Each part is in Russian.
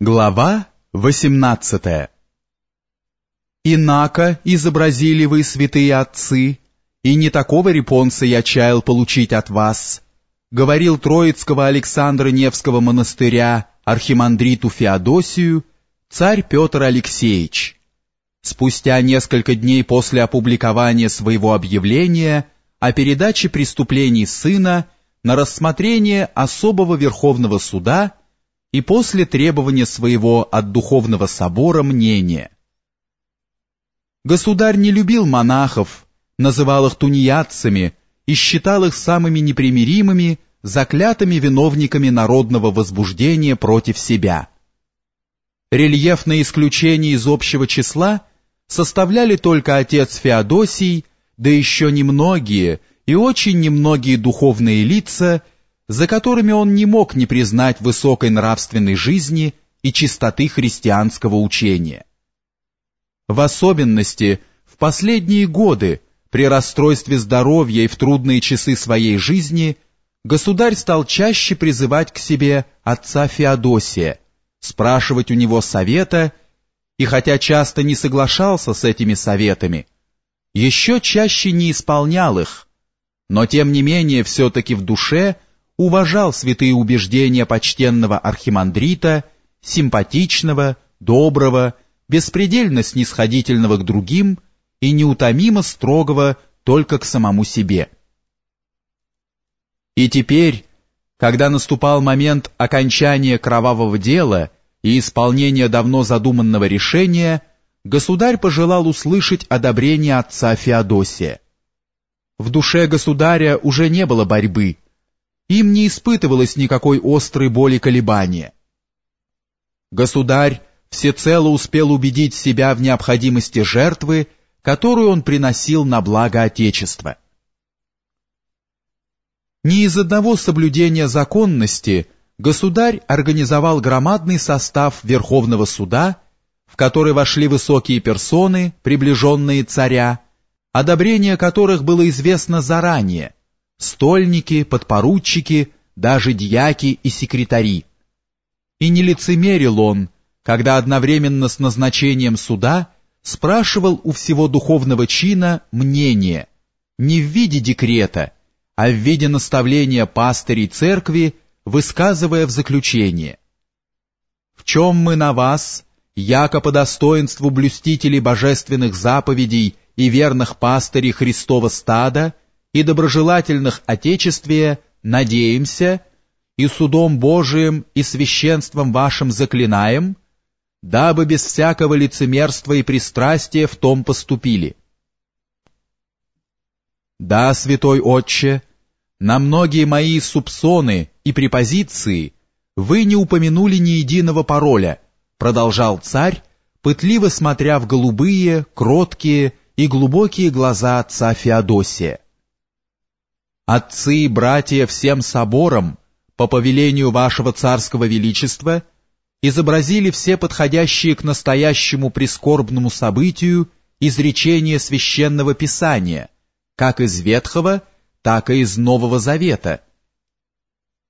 Глава 18 «Инако изобразили вы, святые отцы, и не такого репонса я чаял получить от вас», говорил Троицкого Александра Невского монастыря архимандриту Феодосию царь Петр Алексеевич. Спустя несколько дней после опубликования своего объявления о передаче преступлений сына на рассмотрение особого Верховного Суда и после требования своего от Духовного Собора мнения. Государь не любил монахов, называл их тунеядцами и считал их самыми непримиримыми, заклятыми виновниками народного возбуждения против себя. Рельефное исключение из общего числа составляли только отец Феодосий, да еще немногие и очень немногие духовные лица, за которыми он не мог не признать высокой нравственной жизни и чистоты христианского учения. В особенности в последние годы, при расстройстве здоровья и в трудные часы своей жизни, государь стал чаще призывать к себе отца Феодосия, спрашивать у него совета, и хотя часто не соглашался с этими советами, еще чаще не исполнял их, но тем не менее все-таки в душе – уважал святые убеждения почтенного архимандрита, симпатичного, доброго, беспредельно снисходительного к другим и неутомимо строгого только к самому себе. И теперь, когда наступал момент окончания кровавого дела и исполнения давно задуманного решения, государь пожелал услышать одобрение отца Феодосия. В душе государя уже не было борьбы, им не испытывалось никакой острой боли колебания. Государь всецело успел убедить себя в необходимости жертвы, которую он приносил на благо Отечества. Не из одного соблюдения законности государь организовал громадный состав Верховного суда, в который вошли высокие персоны, приближенные царя, одобрение которых было известно заранее, стольники, подпоручики, даже дьяки и секретари. И не лицемерил он, когда одновременно с назначением суда спрашивал у всего духовного чина мнение, не в виде декрета, а в виде наставления пастырей церкви, высказывая в заключение. «В чем мы на вас, яко по достоинству блюстителей божественных заповедей и верных пастырей Христова стада, и доброжелательных Отечествия надеемся и судом Божиим и священством вашим заклинаем, дабы без всякого лицемерства и пристрастия в том поступили. Да, святой отче, на многие мои субсоны и препозиции вы не упомянули ни единого пароля, продолжал царь, пытливо смотря в голубые, кроткие и глубокие глаза отца Феодосия. Отцы и братья всем собором, по повелению вашего царского величества, изобразили все подходящие к настоящему прискорбному событию изречения священного писания, как из Ветхого, так и из Нового Завета.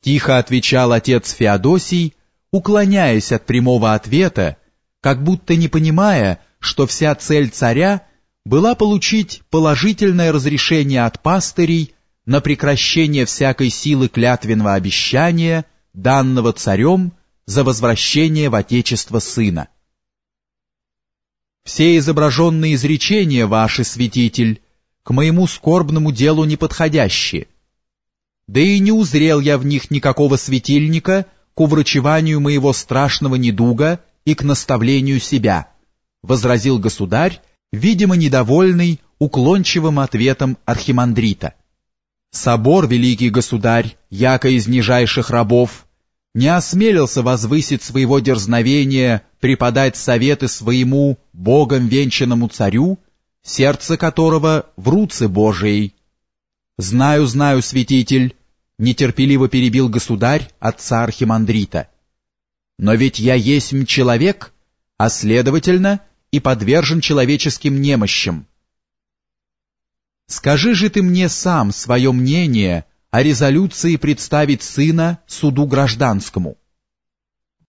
Тихо отвечал отец Феодосий, уклоняясь от прямого ответа, как будто не понимая, что вся цель царя была получить положительное разрешение от пастырей на прекращение всякой силы клятвенного обещания, данного царем за возвращение в Отечество сына. Все изображенные изречения ваши, святитель, к моему скорбному делу неподходящие. Да и не узрел я в них никакого светильника к уврачеванию моего страшного недуга и к наставлению себя, возразил государь, видимо недовольный уклончивым ответом архимандрита. Собор, великий государь, яко из нижайших рабов, не осмелился возвысить своего дерзновения преподать советы своему Богом венчанному царю, сердце которого в руце Божией. «Знаю, знаю, святитель», — нетерпеливо перебил государь отца Архимандрита. «Но ведь я есть человек, а следовательно и подвержен человеческим немощам. Скажи же ты мне сам свое мнение о резолюции представить сына суду гражданскому.